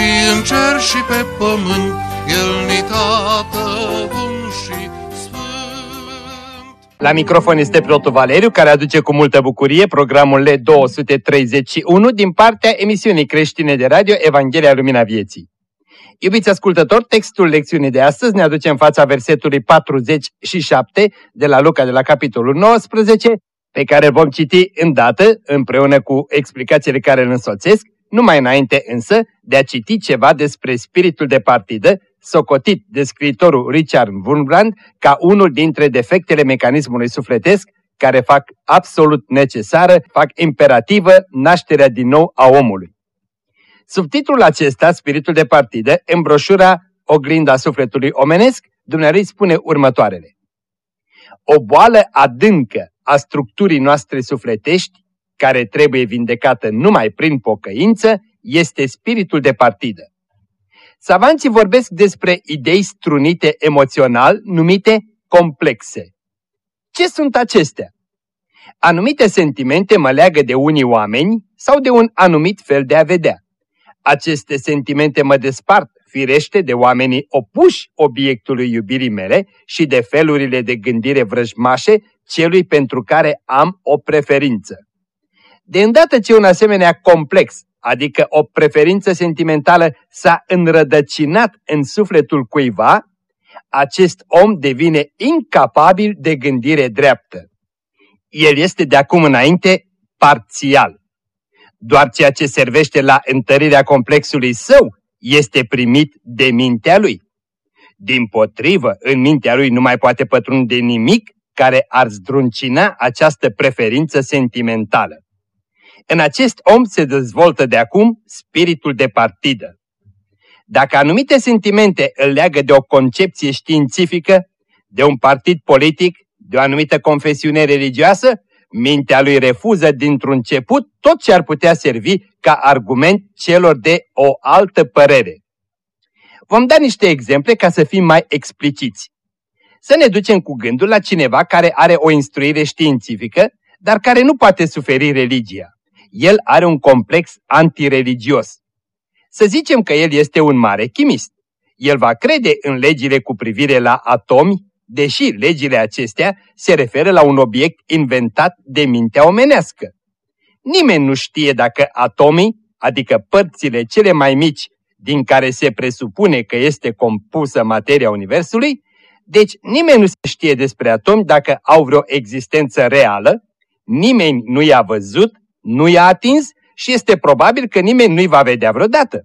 și în cer și pe pământ, El ni tată bun și sfânt. La microfon este Protu Valeriu, care aduce cu multă bucurie programul L231 din partea emisiunii creștine de radio Evanghelia Lumina Vieții. Iubiți ascultători, textul lecțiunii de astăzi ne aduce în fața versetului 47 de la Luca de la capitolul 19, pe care îl vom citi îndată, împreună cu explicațiile care îl însoțesc, numai înainte însă de a citi ceva despre spiritul de partidă, socotit de scriitorul Richard Wurmbrand ca unul dintre defectele mecanismului sufletesc care fac absolut necesară, fac imperativă nașterea din nou a omului. Subtitlul acesta, Spiritul de partidă, în broșura Oglinda sufletului omenesc, Dumnezeu spune următoarele. O boală adâncă a structurii noastre sufletești, care trebuie vindecată numai prin pocăință, este spiritul de partidă. Savanții vorbesc despre idei strunite emoțional numite complexe. Ce sunt acestea? Anumite sentimente mă leagă de unii oameni sau de un anumit fel de a vedea. Aceste sentimente mă despart, firește, de oamenii opuși obiectului iubirii mele și de felurile de gândire vrăjmașe celui pentru care am o preferință. De îndată ce un asemenea complex, adică o preferință sentimentală, s-a înrădăcinat în sufletul cuiva, acest om devine incapabil de gândire dreaptă. El este de acum înainte parțial. Doar ceea ce servește la întărirea complexului său este primit de mintea lui. Din potrivă, în mintea lui nu mai poate pătrunde nimic care ar zdruncina această preferință sentimentală. În acest om se dezvoltă de acum spiritul de partidă. Dacă anumite sentimente îl leagă de o concepție științifică, de un partid politic, de o anumită confesiune religioasă, mintea lui refuză dintr-un început tot ce ar putea servi ca argument celor de o altă părere. Vom da niște exemple ca să fim mai expliciți. Să ne ducem cu gândul la cineva care are o instruire științifică, dar care nu poate suferi religia. El are un complex antireligios. Să zicem că el este un mare chimist. El va crede în legile cu privire la atomi, deși legile acestea se referă la un obiect inventat de mintea omenească. Nimeni nu știe dacă atomii, adică părțile cele mai mici din care se presupune că este compusă materia Universului, deci nimeni nu se știe despre atomi dacă au vreo existență reală, nimeni nu i-a văzut, nu i-a atins și este probabil că nimeni nu-i va vedea vreodată.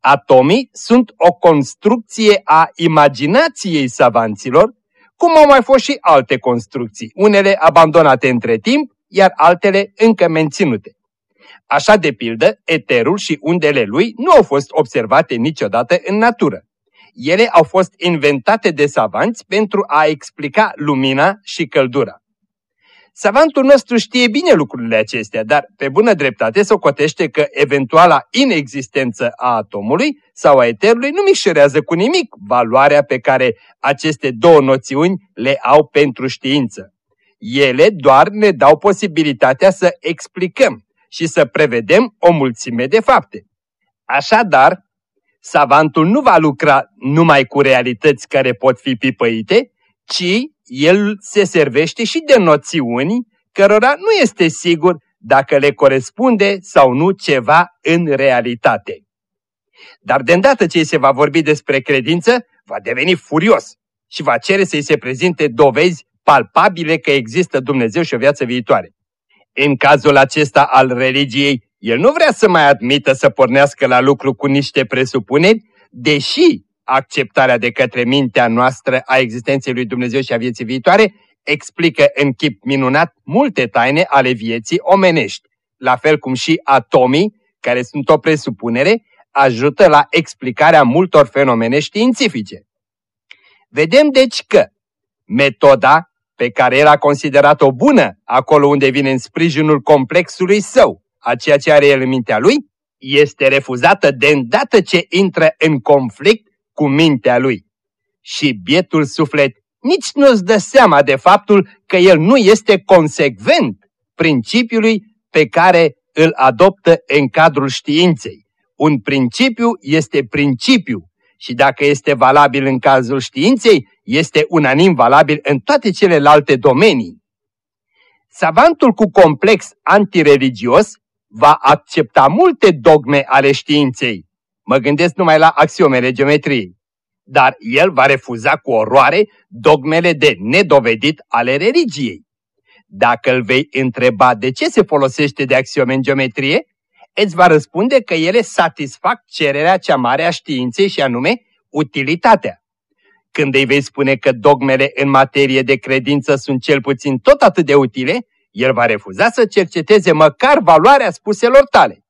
Atomii sunt o construcție a imaginației savanților, cum au mai fost și alte construcții, unele abandonate între timp, iar altele încă menținute. Așa de pildă, eterul și undele lui nu au fost observate niciodată în natură. Ele au fost inventate de savanți pentru a explica lumina și căldura. Savantul nostru știe bine lucrurile acestea, dar pe bună dreptate se cotește că eventuala inexistență a atomului sau a eterului nu mișerează cu nimic valoarea pe care aceste două noțiuni le au pentru știință. Ele doar ne dau posibilitatea să explicăm și să prevedem o mulțime de fapte. Așadar, savantul nu va lucra numai cu realități care pot fi pipăite, ci el se servește și de noțiuni cărora nu este sigur dacă le corespunde sau nu ceva în realitate. Dar de îndată ce se va vorbi despre credință, va deveni furios și va cere să-i se prezinte dovezi palpabile că există Dumnezeu și o viață viitoare. În cazul acesta al religiei, el nu vrea să mai admită să pornească la lucru cu niște presupuneri, deși acceptarea de către mintea noastră a existenței lui Dumnezeu și a vieții viitoare, explică în chip minunat multe taine ale vieții omenești, la fel cum și atomii, care sunt o presupunere, ajută la explicarea multor fenomene științifice. Vedem deci că metoda pe care el a considerat-o bună acolo unde vine în sprijinul complexului său, a ceea ce are el în mintea lui, este refuzată de îndată ce intră în conflict cu mintea lui. Și bietul suflet nici nu-ți dă seama de faptul că el nu este consecvent principiului pe care îl adoptă în cadrul științei. Un principiu este principiu și dacă este valabil în cazul științei, este unanim valabil în toate celelalte domenii. Savantul cu complex antireligios va accepta multe dogme ale științei. Mă gândesc numai la axiomele geometriei. Dar el va refuza cu oroare dogmele de nedovedit ale religiei. Dacă îl vei întreba de ce se folosește de axiome în geometrie, îți va răspunde că ele satisfac cererea cea mare a științei și anume utilitatea. Când îi vei spune că dogmele în materie de credință sunt cel puțin tot atât de utile, el va refuza să cerceteze măcar valoarea spuselor tale.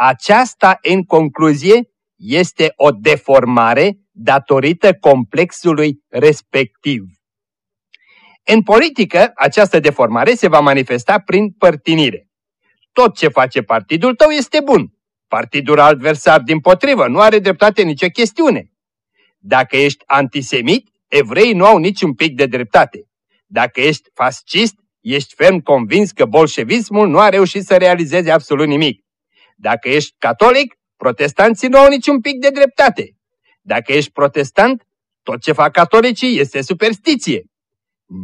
Aceasta, în concluzie, este o deformare datorită complexului respectiv. În politică, această deformare se va manifesta prin părtinire. Tot ce face partidul tău este bun. Partidul adversar, din potrivă, nu are dreptate nicio chestiune. Dacă ești antisemit, evreii nu au niciun pic de dreptate. Dacă ești fascist, ești ferm convins că bolșevismul nu a reușit să realizeze absolut nimic. Dacă ești catolic, protestanții nu au niciun pic de dreptate. Dacă ești protestant, tot ce fac catolicii este superstiție.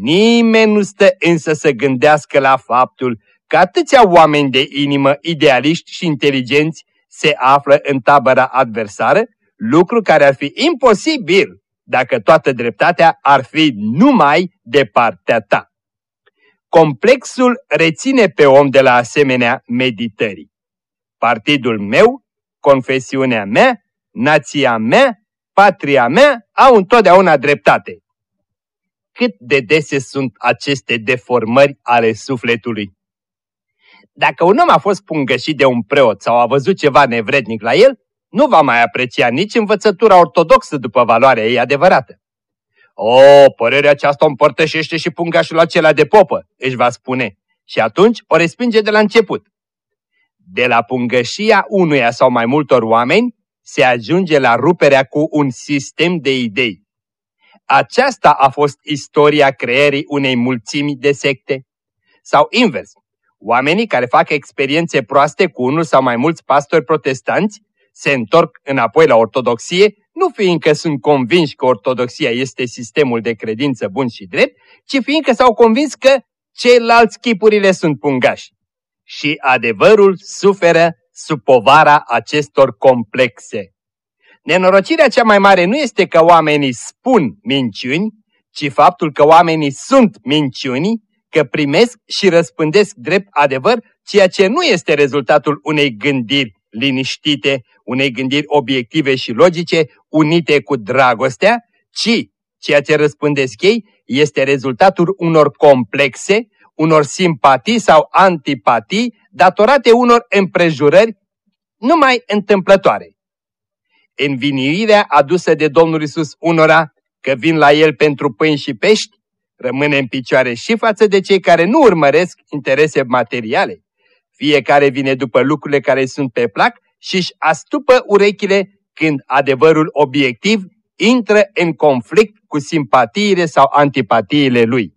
Nimeni nu stă însă să gândească la faptul că atâția oameni de inimă idealiști și inteligenți se află în tabăra adversară, lucru care ar fi imposibil dacă toată dreptatea ar fi numai de partea ta. Complexul reține pe om de la asemenea meditării. Partidul meu, confesiunea mea, nația mea, patria mea au întotdeauna dreptate. Cât de dese sunt aceste deformări ale sufletului. Dacă un om a fost pungășit de un preot sau a văzut ceva nevrednic la el, nu va mai aprecia nici învățătura ortodoxă după valoarea ei adevărată. O, părerea aceasta o împărtășește și pungașul acela de popă, își va spune, și atunci o respinge de la început. De la pungășia unuia sau mai multor oameni se ajunge la ruperea cu un sistem de idei. Aceasta a fost istoria creierii unei mulțimi de secte. Sau invers, oamenii care fac experiențe proaste cu unul sau mai mulți pastori protestanți se întorc înapoi la ortodoxie, nu fiindcă sunt convinși că ortodoxia este sistemul de credință bun și drept, ci fiindcă s-au convins că ceilalți chipurile sunt pungași. Și adevărul suferă sub povara acestor complexe. Nenorocirea cea mai mare nu este că oamenii spun minciuni, ci faptul că oamenii sunt minciuni, că primesc și răspândesc drept adevăr, ceea ce nu este rezultatul unei gândiri liniștite, unei gândiri obiective și logice, unite cu dragostea, ci ceea ce răspândesc ei este rezultatul unor complexe, unor simpatii sau antipatii datorate unor împrejurări numai întâmplătoare. Învinirea adusă de Domnul Isus unora că vin la El pentru pâini și pești, rămâne în picioare și față de cei care nu urmăresc interese materiale. Fiecare vine după lucrurile care sunt pe plac și își astupă urechile când adevărul obiectiv intră în conflict cu simpatiile sau antipatiile lui.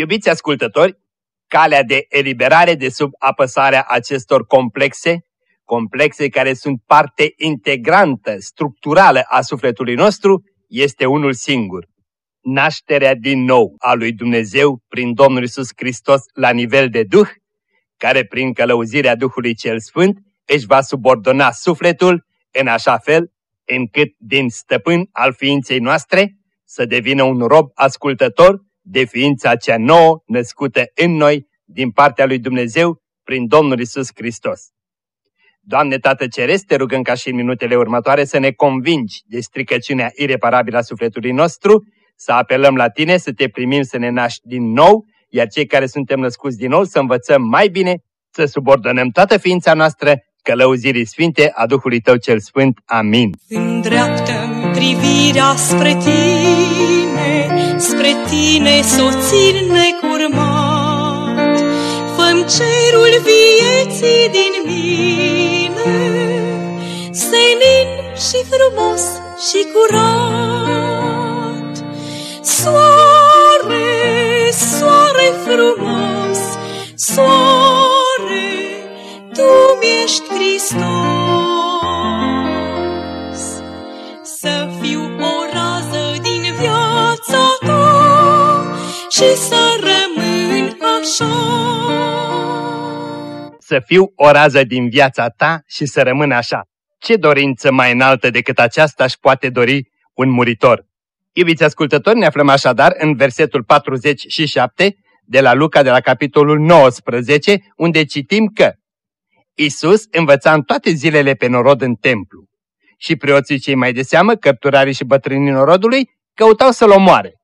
Iubiți ascultători, calea de eliberare de sub apăsarea acestor complexe, complexe care sunt parte integrantă, structurală a sufletului nostru, este unul singur. Nașterea din nou a lui Dumnezeu prin Domnul Isus Hristos la nivel de Duh, care prin călăuzirea Duhului cel Sfânt își va subordona sufletul în așa fel încât din stăpân al ființei noastre să devină un rob ascultător de ființa cea nouă născută în noi din partea lui Dumnezeu prin Domnul Isus Hristos. Doamne Tată Ceresc, te rugăm ca și în minutele următoare să ne convingi de stricăciunea ireparabilă a sufletului nostru, să apelăm la Tine, să te primim să ne naști din nou, iar cei care suntem născuți din nou să învățăm mai bine să subordonăm toată ființa noastră călăuzirii sfinte a Duhului Tău cel Sfânt. Amin. Îndreaptă privirea spre tine, spre tine soțin necurmat. Făm cerul vieții din mine, senin și frumos și curat. Soare, soare frumos, soare, tu mi-ești Hristos. Și să rămân așa. Să fiu o rază din viața ta și să rămân așa. Ce dorință mai înaltă decât aceasta își poate dori un muritor? Iubiți ascultători, ne aflăm așadar în versetul 47 de la Luca de la capitolul 19, unde citim că Isus învăța în toate zilele pe norod în templu și preoții cei mai de seamă, cărturarii și bătrânii norodului, căutau să-l omoare.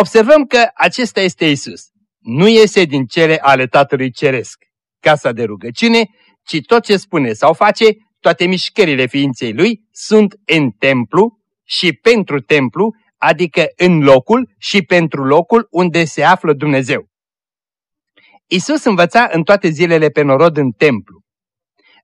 Observăm că acesta este Isus. Nu iese din cele ale Tatălui Ceresc, casa de rugăciune, ci tot ce spune sau face, toate mișcările ființei lui sunt în templu și pentru templu, adică în locul și pentru locul unde se află Dumnezeu. Isus învăța în toate zilele pe norod în templu.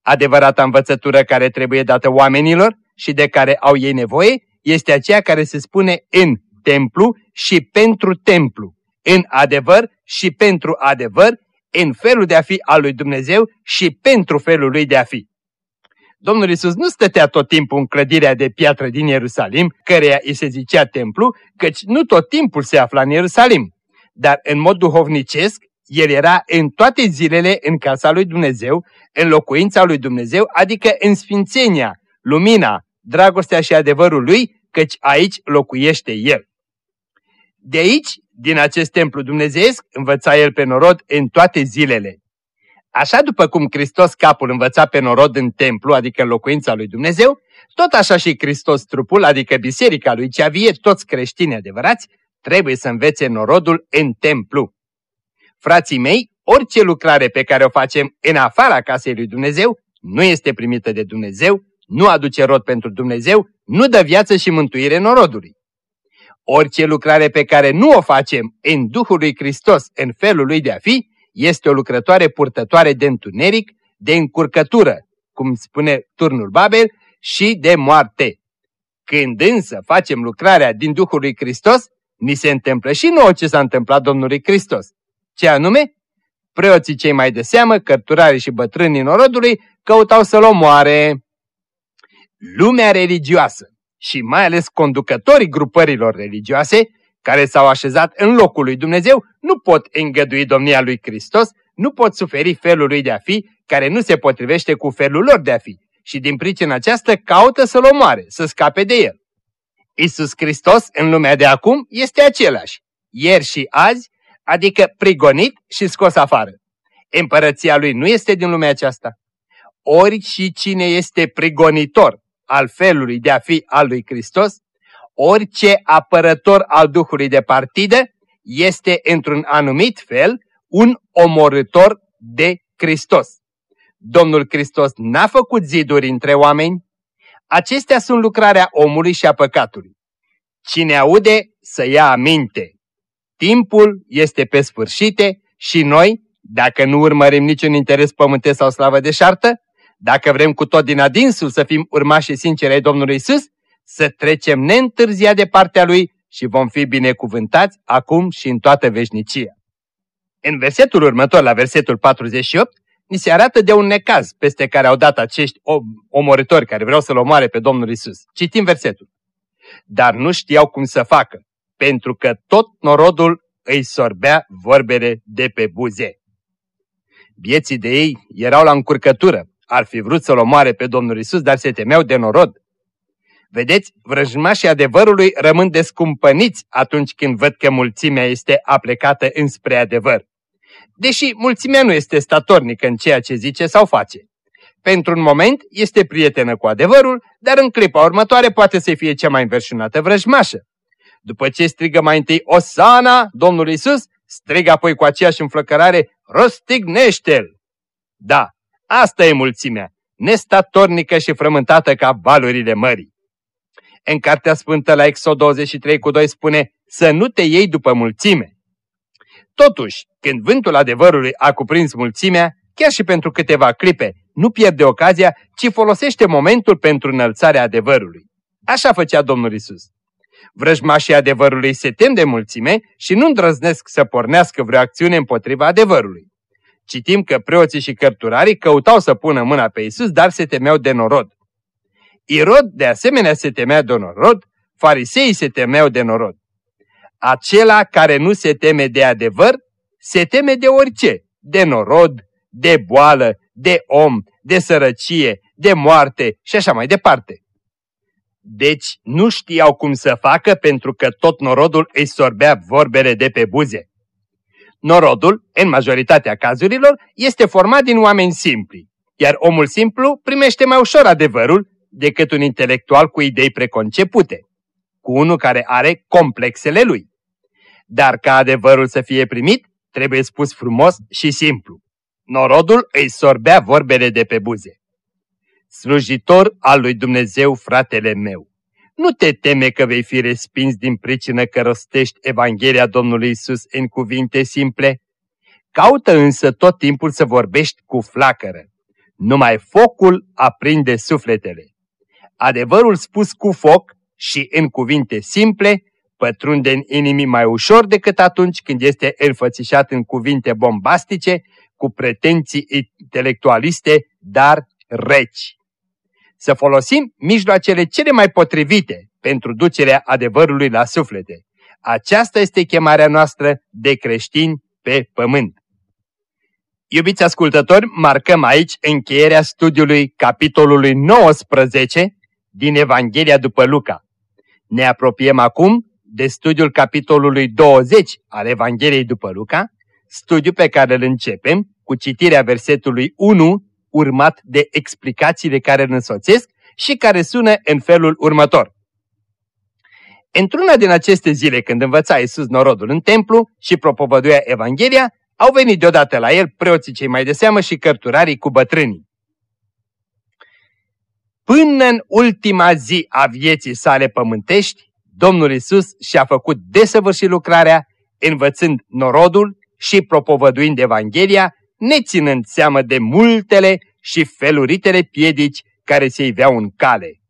Adevărata învățătură care trebuie dată oamenilor și de care au ei nevoie este aceea care se spune în templu și pentru templu, în adevăr și pentru adevăr, în felul de a fi al lui Dumnezeu și pentru felul lui de a fi. Domnul Isus nu stătea tot timpul în clădirea de piatră din Ierusalim, căreia îi se zicea templu, căci nu tot timpul se afla în Ierusalim. Dar în mod duhovnicesc, el era în toate zilele în casa lui Dumnezeu, în locuința lui Dumnezeu, adică în sfințenia, lumina, dragostea și adevărul lui, căci aici locuiește el. De aici, din acest templu dumnezeiesc, învăța el pe norod în toate zilele. Așa după cum Hristos capul învăța pe norod în templu, adică în locuința lui Dumnezeu, tot așa și Hristos trupul, adică biserica lui cea vie, toți creștini adevărați, trebuie să învețe norodul în templu. Frații mei, orice lucrare pe care o facem în afara casei lui Dumnezeu nu este primită de Dumnezeu, nu aduce rod pentru Dumnezeu, nu dă viață și mântuire norodului. Orice lucrare pe care nu o facem în Duhul lui Hristos, în felul lui de a fi, este o lucrătoare purtătoare de întuneric, de încurcătură, cum spune turnul Babel, și de moarte. Când însă facem lucrarea din Duhul lui Hristos, ni se întâmplă și nouă ce s-a întâmplat Domnului Hristos. Ce anume? Preoții cei mai de seamă, cărturarii și bătrânii norodului, căutau să-l omoare. Lumea religioasă și mai ales conducătorii grupărilor religioase, care s-au așezat în locul lui Dumnezeu, nu pot îngădui domnia lui Hristos, nu pot suferi felul lui de a fi, care nu se potrivește cu felul lor de a fi, și din pricina aceasta caută să-l omoare, să scape de el. Isus Hristos în lumea de acum este același, ieri și azi, adică prigonit și scos afară. Împărăția lui nu este din lumea aceasta. Ori și cine este prigonitor al felului de a fi al lui Hristos, orice apărător al Duhului de partidă este într-un anumit fel un omorător de Hristos. Domnul Hristos n-a făcut ziduri între oameni, acestea sunt lucrarea omului și a păcatului. Cine aude să ia aminte. Timpul este pe sfârșite și noi, dacă nu urmărim niciun interes pământesc sau slavă de șartă, dacă vrem cu tot din adinsul să fim urmași sinceri ai Domnului Isus, să trecem neîntârziat de partea Lui și vom fi binecuvântați acum și în toată veșnicia. În versetul următor, la versetul 48, ni se arată de un necaz peste care au dat acești omorători care vreau să-L omoare pe Domnul Isus. Citim versetul. Dar nu știau cum să facă, pentru că tot norodul îi sorbea vorbele de pe buze. Vieții de ei erau la încurcătură, ar fi vrut să-L omoare pe Domnul Isus, dar se temeau de norod. Vedeți, vrăjmașii adevărului rămân descumpăniți atunci când văd că mulțimea este aplecată înspre adevăr. Deși mulțimea nu este statornică în ceea ce zice sau face. Pentru un moment este prietenă cu adevărul, dar în clipa următoare poate să fie cea mai înverșunată vrăjmașă. După ce strigă mai întâi Osana, Domnul Isus, strigă apoi cu aceeași înflăcărare, rostignește-l! Da, Asta e mulțimea, nestatornică și frământată ca valurile mării. În Cartea Sfântă la Exod 23 cu 2 spune să nu te iei după mulțime. Totuși, când vântul adevărului a cuprins mulțimea, chiar și pentru câteva clipe, nu pierde ocazia, ci folosește momentul pentru înălțarea adevărului. Așa făcea Domnul Isus. Vrăjmașii adevărului se tem de mulțime și nu îndrăznesc să pornească vreo acțiune împotriva adevărului. Citim că preoții și cărturarii căutau să pună mâna pe Isus, dar se temeau de norod. Irod de asemenea se temea de norod, fariseii se temeau de norod. Acela care nu se teme de adevăr, se teme de orice, de norod, de boală, de om, de sărăcie, de moarte și așa mai departe. Deci nu știau cum să facă pentru că tot norodul îi sorbea vorbele de pe buze. Norodul, în majoritatea cazurilor, este format din oameni simpli, iar omul simplu primește mai ușor adevărul decât un intelectual cu idei preconcepute, cu unul care are complexele lui. Dar ca adevărul să fie primit, trebuie spus frumos și simplu. Norodul îi sorbea vorbele de pe buze. Slujitor al lui Dumnezeu, fratele meu, nu te teme că vei fi respins din pricină că rostești Evanghelia Domnului Isus în cuvinte simple? Caută însă tot timpul să vorbești cu flacără. Numai focul aprinde sufletele. Adevărul spus cu foc și în cuvinte simple pătrunde în inimii mai ușor decât atunci când este înfățișat în cuvinte bombastice, cu pretenții intelectualiste, dar reci. Să folosim mijloacele cele mai potrivite pentru ducerea adevărului la suflete. Aceasta este chemarea noastră de creștini pe pământ. Iubiți ascultători, marcăm aici încheierea studiului capitolului 19 din Evanghelia după Luca. Ne apropiem acum de studiul capitolului 20 al Evangheliei după Luca, studiu pe care îl începem cu citirea versetului 1, urmat de explicațiile care îl însoțesc și care sună în felul următor. Într-una din aceste zile când învăța Iisus norodul în templu și propovăduia Evanghelia, au venit deodată la el preoții cei mai de seamă și cărturarii cu bătrânii. Până în ultima zi a vieții sale pământești, Domnul Isus și-a făcut desăvârșit lucrarea, învățând norodul și propovăduind Evanghelia, neținând seamă de multele și feluritele piedici care se iveau în cale.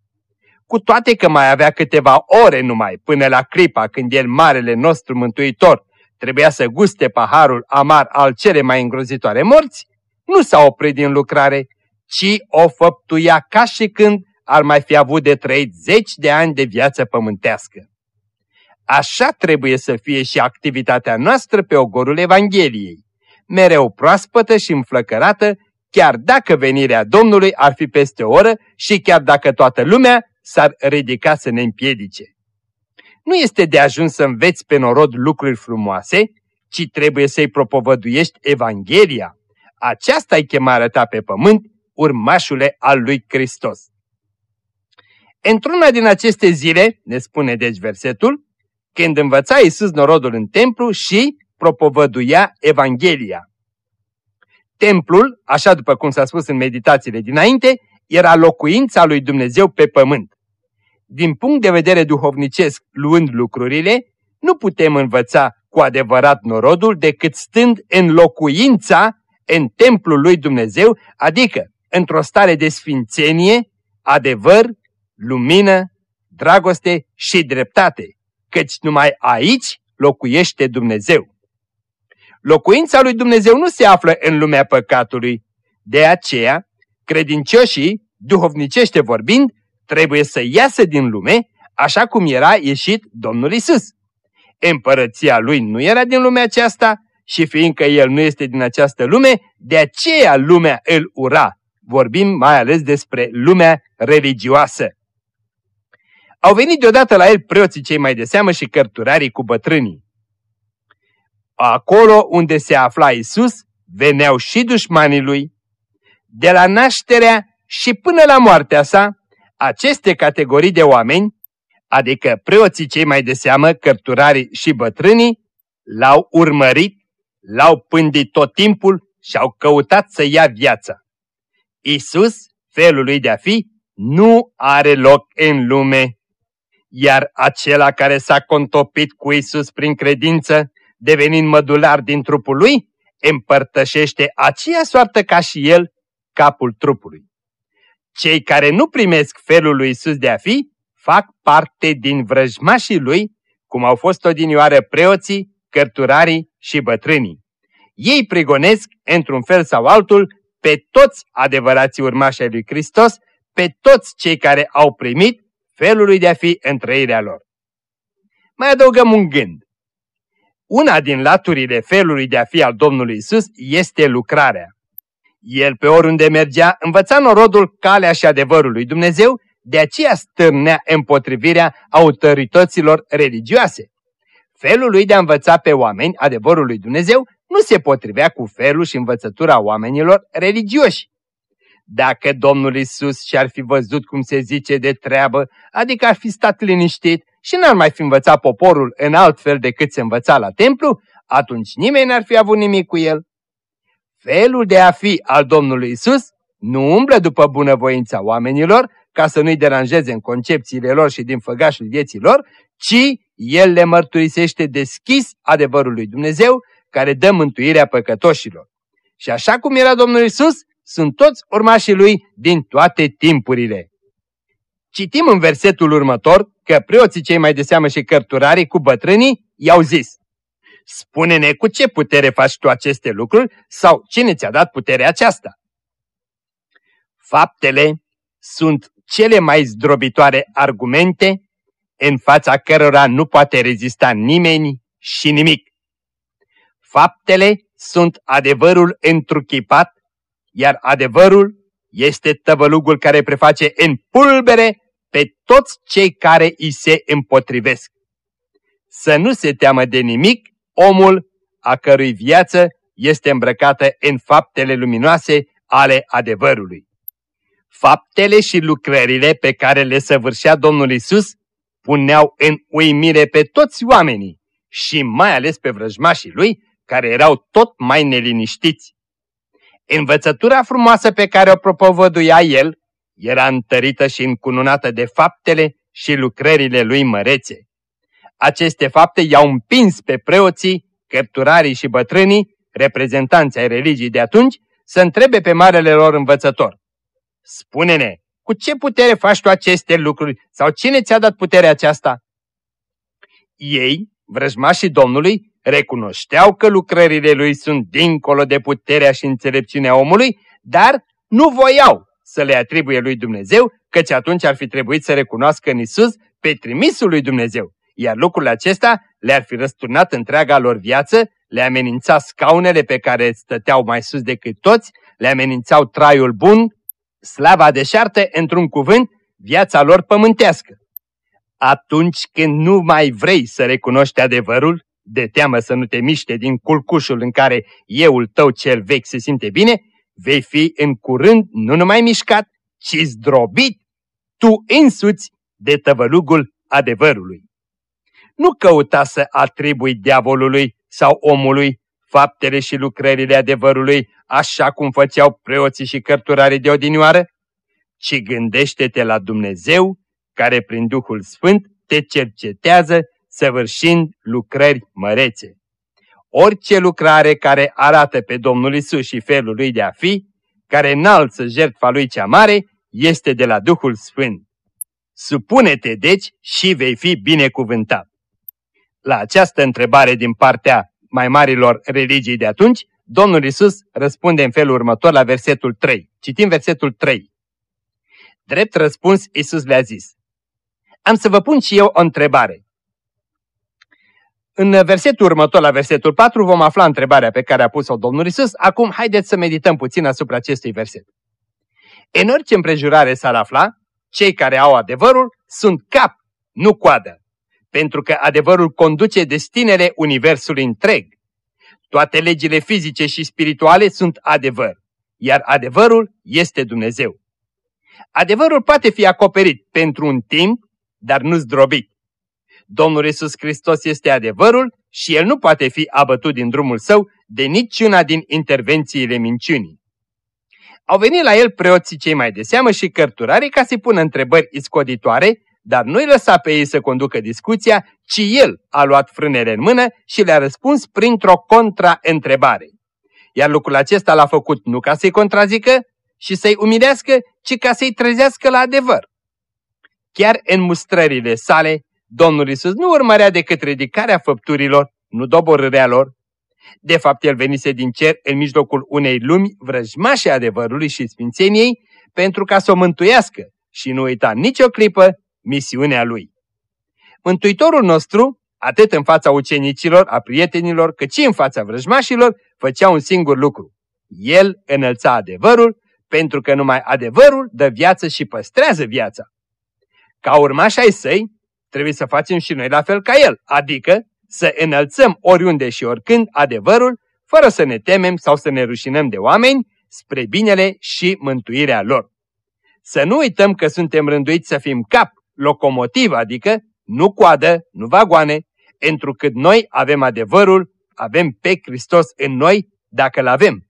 Cu toate că mai avea câteva ore numai până la clipa când el, marele nostru mântuitor, trebuia să guste paharul amar al cele mai îngrozitoare morți, nu s-a oprit din lucrare, ci o făptuia ca și când ar mai fi avut de trăit zeci de ani de viață pământească. Așa trebuie să fie și activitatea noastră pe ogorul Evangheliei, mereu proaspătă și înflăcărată, chiar dacă venirea Domnului ar fi peste o oră și chiar dacă toată lumea s-ar ridica să ne împiedice. Nu este de ajuns să înveți pe norod lucruri frumoase, ci trebuie să-i propovăduiești Evanghelia. Aceasta e chemarea ta pe pământ, urmașule al lui Hristos. Într-una din aceste zile, ne spune deci versetul, când învăța Iisus norodul în templu și propovăduia Evanghelia. Templul, așa după cum s-a spus în meditațiile dinainte, era locuința lui Dumnezeu pe pământ. Din punct de vedere duhovnicesc, luând lucrurile, nu putem învăța cu adevărat norodul decât stând în locuința, în templul lui Dumnezeu, adică într-o stare de sfințenie, adevăr lumină, dragoste și dreptate, căci numai aici locuiește Dumnezeu. Locuința lui Dumnezeu nu se află în lumea păcatului, de aceea credincioșii, duhovnicește vorbind, trebuie să iasă din lume așa cum era ieșit Domnul Isus. Împărăția lui nu era din lumea aceasta și fiindcă el nu este din această lume, de aceea lumea îl ura. Vorbim mai ales despre lumea religioasă. Au venit deodată la el preoții cei mai de seamă și cărturarii cu bătrânii. Acolo unde se afla Isus, veneau și dușmanii lui. De la nașterea și până la moartea sa, aceste categorii de oameni, adică preoții cei mai de seamă, cărturarii și bătrânii, l-au urmărit, l-au pândit tot timpul și au căutat să ia viața. Isus, felul lui de a fi, nu are loc în lume. Iar acela care s-a contopit cu Isus prin credință, devenind mădular din trupul lui, împărtășește aceea soartă ca și el, capul trupului. Cei care nu primesc felul lui Isus de a fi, fac parte din vrăjmașii lui, cum au fost odinioară preoții, cărturarii și bătrânii. Ei prigonesc, într-un fel sau altul, pe toți adevărații urmași ai lui Hristos, pe toți cei care au primit felul lui de a fi în trăirea lor. Mai adăugăm un gând. Una din laturile felului de a fi al Domnului Isus este lucrarea. El pe oriunde mergea învăța norodul calea și adevărul lui Dumnezeu, de aceea stârnea împotrivirea autorităților religioase. Felul lui de a învăța pe oameni adevărul lui Dumnezeu nu se potrivea cu felul și învățătura oamenilor religioși. Dacă Domnul Isus și-ar fi văzut cum se zice de treabă, adică ar fi stat liniștit și n-ar mai fi învățat poporul în alt fel decât se învăța la templu, atunci nimeni n-ar fi avut nimic cu el. Felul de a fi al Domnului Isus nu umblă după bunăvoința oamenilor, ca să nu-i deranjeze în concepțiile lor și din făgașul vieții lor, ci el le mărturisește deschis adevărul lui Dumnezeu, care dă mântuirea păcătoșilor. Și așa cum era Domnul Isus, sunt toți urmașii lui din toate timpurile. Citim în versetul următor că preoții cei mai de seamă și cărturarii cu bătrânii i-au zis Spune-ne cu ce putere faci tu aceste lucruri sau cine ți-a dat puterea aceasta? Faptele sunt cele mai zdrobitoare argumente în fața cărora nu poate rezista nimeni și nimic. Faptele sunt adevărul întruchipat, iar adevărul este tăvălugul care preface în pulbere pe toți cei care îi se împotrivesc. Să nu se teamă de nimic omul a cărui viață este îmbrăcată în faptele luminoase ale adevărului. Faptele și lucrările pe care le săvârșea Domnul Isus puneau în uimire pe toți oamenii și mai ales pe vrăjmașii lui, care erau tot mai neliniștiți. Învățătura frumoasă pe care o propovăduia el era întărită și încununată de faptele și lucrările lui mărețe. Aceste fapte i-au împins pe preoții, cărturarii și bătrânii, reprezentanții ai religiei de atunci, să întrebe pe marele lor învățător. Spune-ne, cu ce putere faci tu aceste lucruri sau cine ți-a dat puterea aceasta? Ei, vrăjmașii Domnului, recunoșteau că lucrările lui sunt dincolo de puterea și înțelepciunea omului, dar nu voiau să le atribuie lui Dumnezeu, căci atunci ar fi trebuit să recunoască în Isus pe trimisul lui Dumnezeu, iar lucrul acesta le-ar fi răsturnat întreaga lor viață, le amenința scaunele pe care stăteau mai sus decât toți, le amenințau traiul bun, slava deșartă, într-un cuvânt, viața lor pământească. Atunci când nu mai vrei să recunoști adevărul, de teamă să nu te miște din culcușul în care euul tău cel vechi se simte bine, vei fi în curând nu numai mișcat, ci zdrobit tu însuți de tăvălugul adevărului. Nu căuta să atribui diavolului sau omului faptele și lucrările adevărului așa cum făceau preoții și cărturarii de odinioară, ci gândește-te la Dumnezeu care prin Duhul Sfânt te cercetează săvârșind lucrări mărețe. Orice lucrare care arată pe Domnul Isus și felul lui de a fi, care înalță jertfa lui cea mare, este de la Duhul Sfânt. Supune-te deci și vei fi binecuvântat. La această întrebare din partea mai marilor religii de atunci, Domnul Isus răspunde în felul următor la versetul 3. Citim versetul 3. Drept răspuns, Isus le-a zis, Am să vă pun și eu o întrebare. În versetul următor, la versetul 4, vom afla întrebarea pe care a pus-o Domnul Isus. Acum, haideți să medităm puțin asupra acestui verset. În orice împrejurare s-ar afla, cei care au adevărul sunt cap, nu coadă, pentru că adevărul conduce destinele Universului întreg. Toate legile fizice și spirituale sunt adevăr, iar adevărul este Dumnezeu. Adevărul poate fi acoperit pentru un timp, dar nu zdrobit. Domnul Isus Hristos este adevărul și El nu poate fi abătut din drumul său de niciuna din intervențiile minciunii. Au venit la el preoții cei mai de seamă și cărturarii ca să-i pună întrebări iscoditoare, dar nu-i lăsa pe ei să conducă discuția, ci el a luat frânele în mână și le-a răspuns printr-o contraîntrebare. Iar lucrul acesta l-a făcut nu ca să-i contrazică și să-i umilească, ci ca să-i trezească la adevăr. Chiar în mustrările sale, Domnul Isus nu urmărea decât ridicarea făpturilor, nu doborârea lor. De fapt, El venise din cer în mijlocul unei lumi vrăjmașe adevărului și sfințeniei pentru ca să o mântuiască și nu uita nicio clipă misiunea Lui. Mântuitorul nostru, atât în fața ucenicilor, a prietenilor, cât și în fața vrăjmașilor, făcea un singur lucru. El înălța adevărul, pentru că numai adevărul dă viață și păstrează viața. Ca urmași ai săi, trebuie să facem și noi la fel ca el, adică să înălțăm oriunde și oricând adevărul, fără să ne temem sau să ne rușinăm de oameni, spre binele și mântuirea lor. Să nu uităm că suntem rânduiți să fim cap, locomotiv, adică nu coadă, nu vagoane, întrucât noi avem adevărul, avem pe Hristos în noi, dacă îl avem.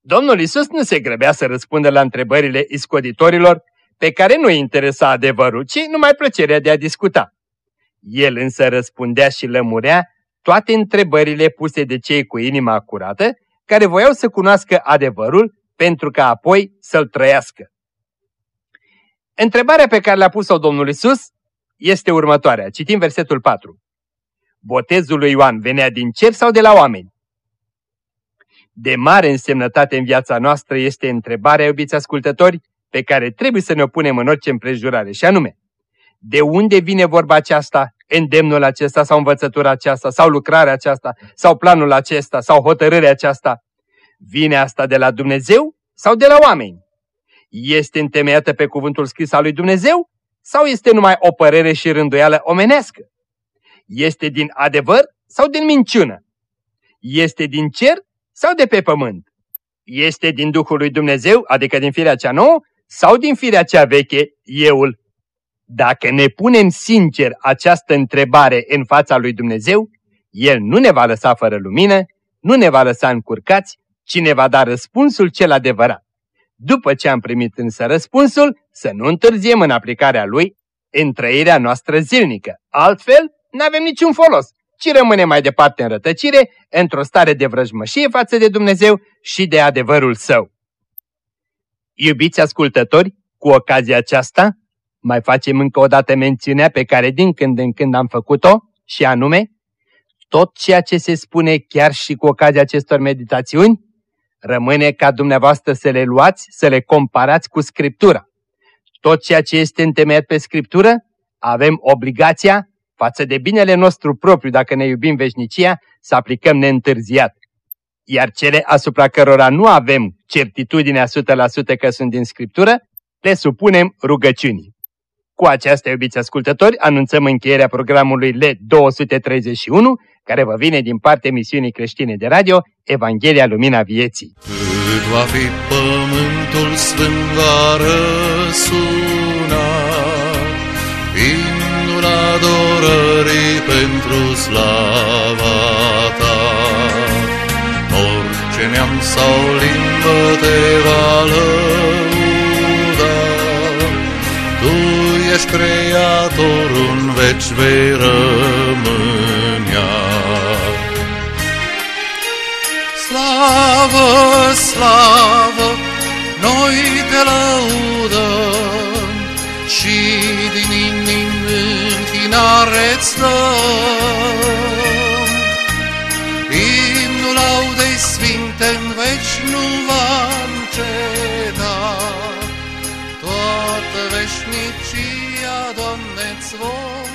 Domnul Isus nu se grăbea să răspundă la întrebările iscoditorilor, pe care nu interesa adevărul, ci numai plăcerea de a discuta. El însă răspundea și lămurea toate întrebările puse de cei cu inima curată, care voiau să cunoască adevărul pentru ca apoi să-l trăiască. Întrebarea pe care le-a pus-o Domnul Isus este următoarea. Citim versetul 4. Botezul lui Ioan venea din cer sau de la oameni? De mare însemnătate în viața noastră este întrebarea, iubiți ascultători, pe care trebuie să ne opunem în orice împrejurare, și anume, de unde vine vorba aceasta, îndemnul acesta sau învățătura aceasta sau lucrarea aceasta sau planul acesta sau hotărârea aceasta? Vine asta de la Dumnezeu sau de la oameni? Este întemeiată pe cuvântul scris al lui Dumnezeu sau este numai o părere și rânduială omenească? Este din adevăr sau din minciună? Este din cer sau de pe pământ? Este din Duhul lui Dumnezeu, adică din firea cea nouă, sau din firea cea veche, euul? Dacă ne punem sincer această întrebare în fața lui Dumnezeu, El nu ne va lăsa fără lumină, nu ne va lăsa încurcați, ci ne va da răspunsul cel adevărat. După ce am primit însă răspunsul, să nu întârziem în aplicarea lui în trăirea noastră zilnică. Altfel, nu avem niciun folos, ci rămâne mai departe în rătăcire, într-o stare de vrăjmășie față de Dumnezeu și de adevărul său. Iubiți ascultători, cu ocazia aceasta, mai facem încă o dată mențiunea pe care din când în când am făcut-o, și anume, tot ceea ce se spune chiar și cu ocazia acestor meditațiuni, rămâne ca dumneavoastră să le luați, să le comparați cu Scriptura. Tot ceea ce este întemeiat pe Scriptură, avem obligația, față de binele nostru propriu, dacă ne iubim veșnicia, să aplicăm neîntârziat iar cele asupra cărora nu avem certitudinea 100% că sunt din Scriptură, le supunem rugăciunii. Cu aceasta, iubiți ascultători, anunțăm încheierea programului L231, care vă vine din partea emisiunii creștine de radio Evanghelia Lumina Vieții. Cât va fi pământul sfânt va răsuna, Imnul adorării pentru slava ce neam sau limbă te va lăuda. Tu ești creator, în veci vei rămânea. Slavă, slavă, noi te lăudăm și din inimi închinare-ți dăm. Sfinte în veci nu va înceta, toată veșnicia, Doamne, ți vom